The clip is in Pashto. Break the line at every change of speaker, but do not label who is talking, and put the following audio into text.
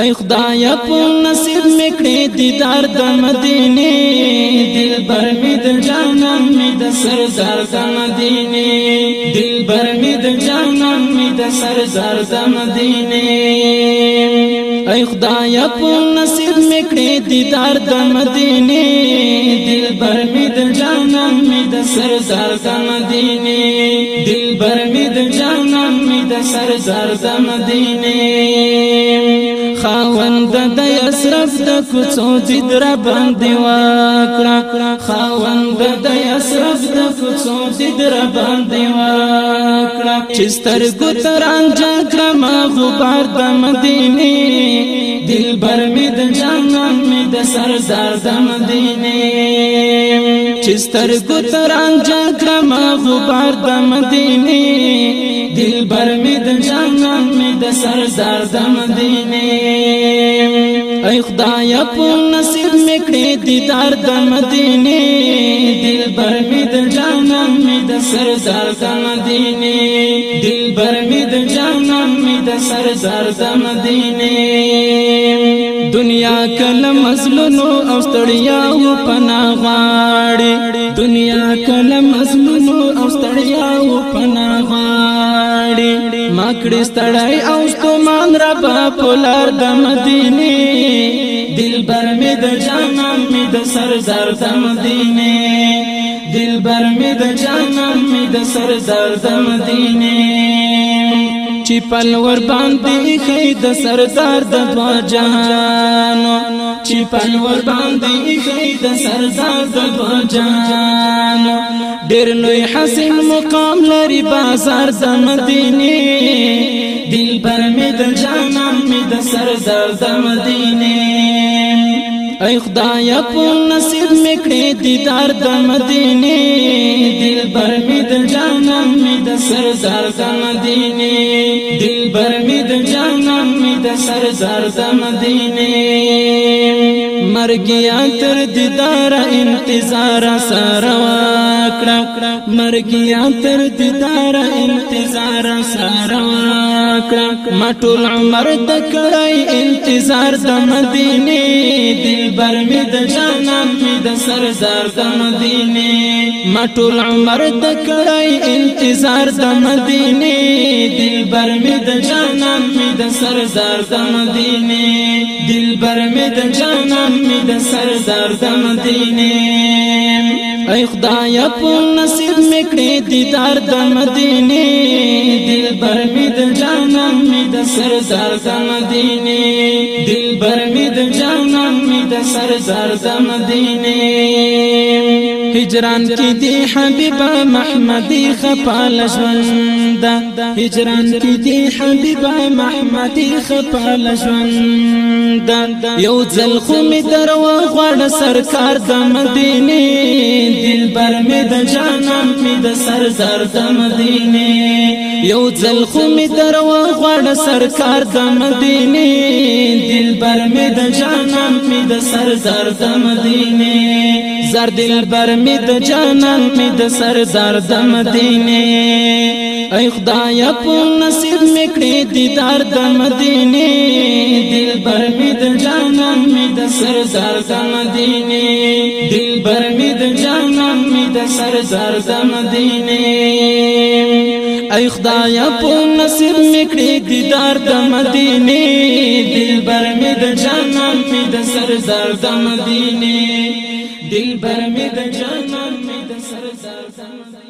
ای خدایا په نصیب میکړې دیدار د مدینه دلبر می د جانان می د سردار د مدینه دلبر می د جانان می د سردار د مدینه ای خدایا په نصیب میکړې دیدار د مدینه دلبر می د جانان می د سردار د مدینه دلبر می د جانان می د سردار د مدینه د اسرف د کوڅو زید را باندې واکړه خاوند د اسرف د کوڅو زید را باندې واکړه چې سترګو تران جګړه ما غبار د مدینه دلبر می د جانان می د سردار د مدینه چستر کو تران جاکرا ما غبار د مدینه دلبر می د جانان می د سردار د مدینه ای خدای په نصیب میکړې دیدار د مدینه دلبر می د جانم می د سردار د مدینه دلبر می د جانم می د سردار د مدینه دنیا کله مزلونو او ستړیا او پنا غاړي دنیا کله مزلونو او ستړیا او پنا غاړي مکړی ستړی او ستومان را په پولار د مدینه دلبر می د جانم می د سردار د مدینه دلبر می د جانم می د سردار د مدینه چې پلور باندې خې د سردار د دوا جهانو چې پنور باندې خید سرزاد دو جان ډېر لوی حسین مقام لري بازار د مدینه دل بر مې د جانان مې د سرزاد د مدینه ای خدایا په نصیب مې کړې دیدار د مدینه دل بر مې د جانان مې د سرزاد د مدینه دل بر مې د جانان مې د سرزاد د مدینه مرګیا تر دیدار انتظار سره واکړه مرګیا تر دیدار انتظار سره واکړه مټول عمر تکړای انتظار د مدینه دلبر می د جانان می د سردار د مدینه ما ټول عمر د کړای انتظار د مدینه دلبر می د جانم می د سردار د مدینه دلبر می د جانم می د سردار د مدینه ای خدایا په نصیب میکړې دیدار د مدینه دلبر می د جانم می د سردار د مدینه دلبر می د جانم می د سردار د مدینه هجران کې دی حبیب محمدي خپل ژوند هجران کې دی حبیب محمدي خپل ژوند یو ځل خو می درو غړ سرکار د مدینه دلبر می د جانم می د سردار د مدینه یو ځل خو می درو غړ سرکار د مدینه دلبر می د جانم می د سردار د مدینه زر دل بر می د جانان می سر زر د مدینه ای خدای په نصیب میکړي دیدار د مدینه دل بر می جانان می سر زر د مدینه دل بر می جانان می سر زر د مدینه ای خدایا په نصیب میکړي دیدار د مدینه دلبر می د جانان می د سردار د مدینه دلبر می د جانان می د سردار د مدینه